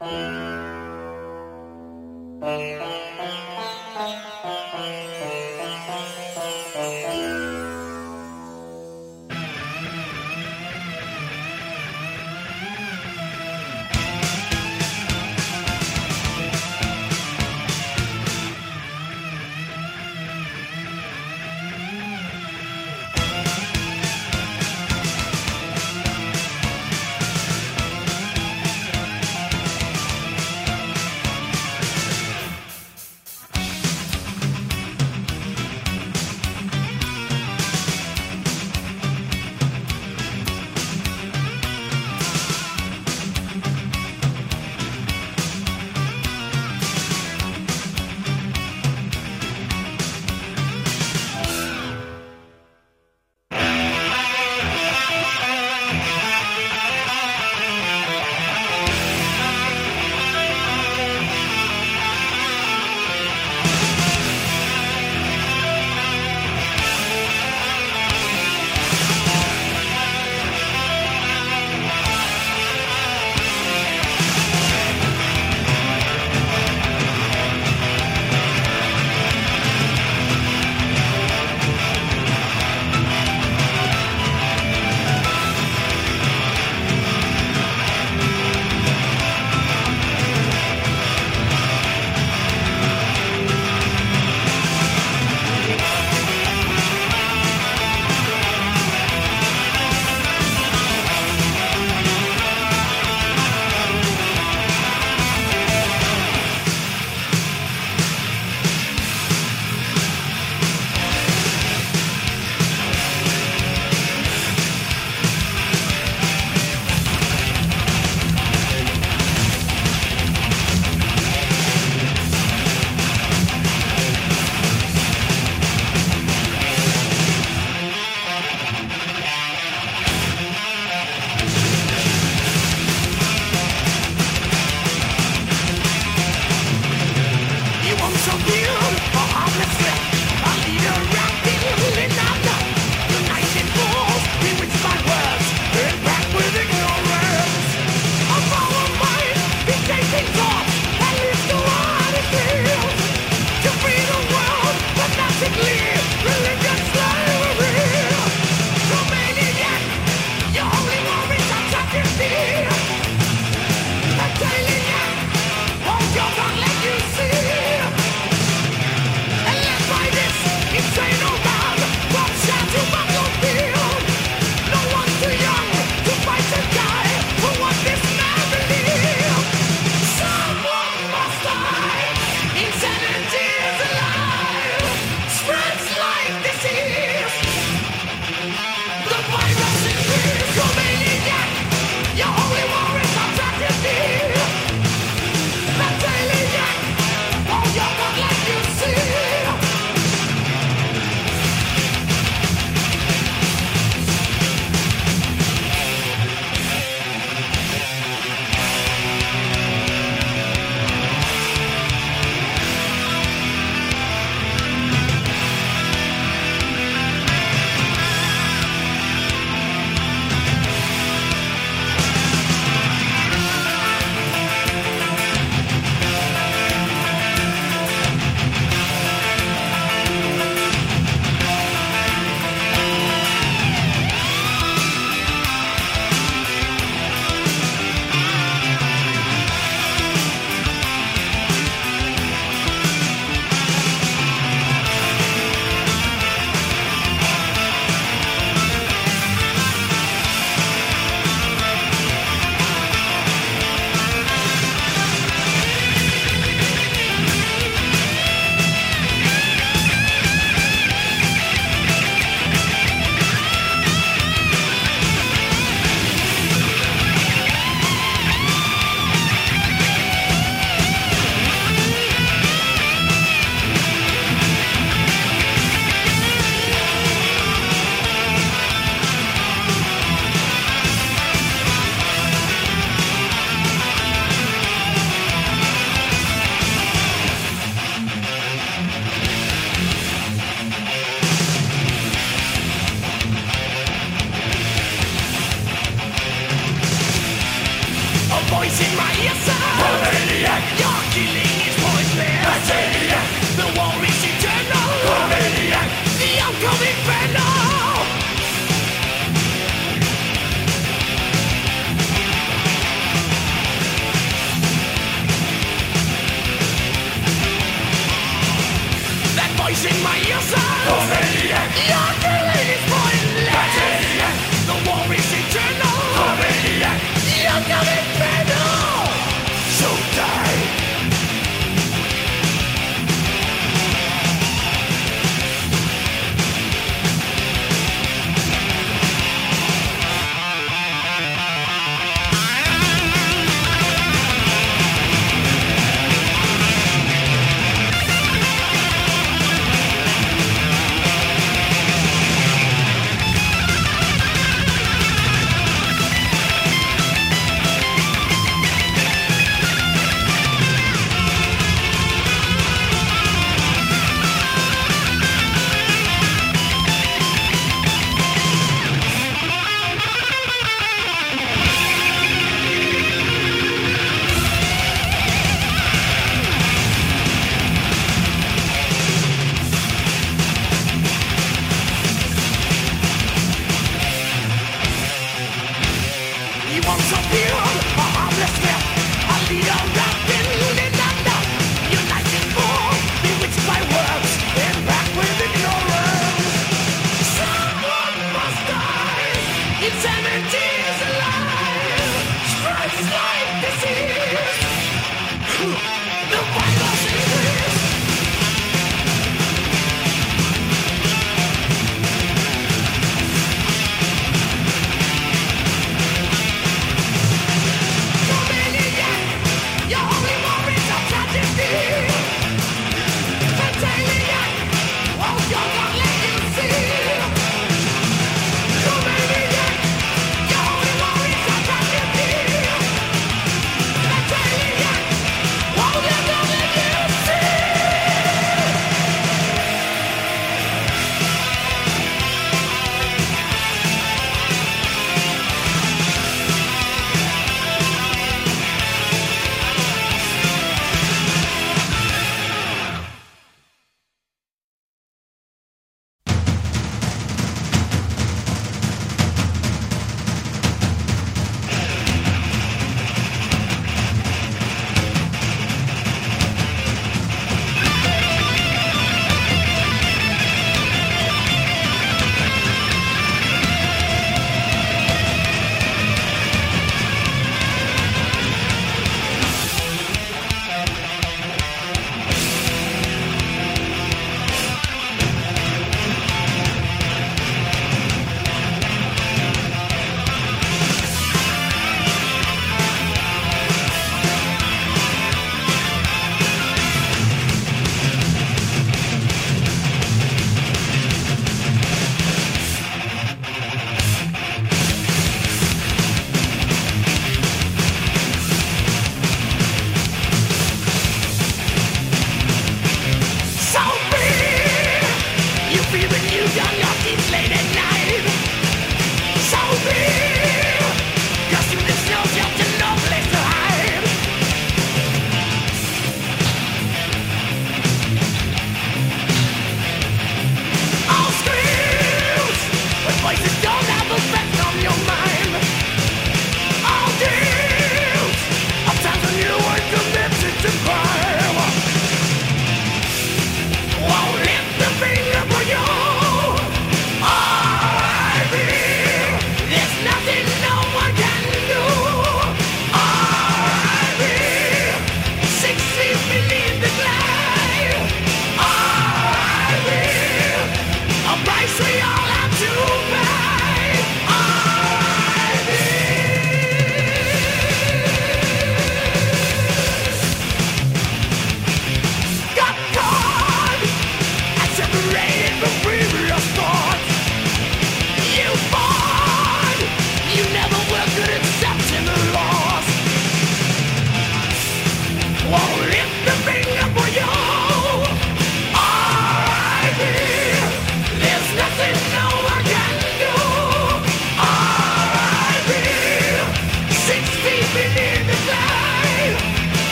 Thank you.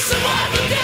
Survive the Day!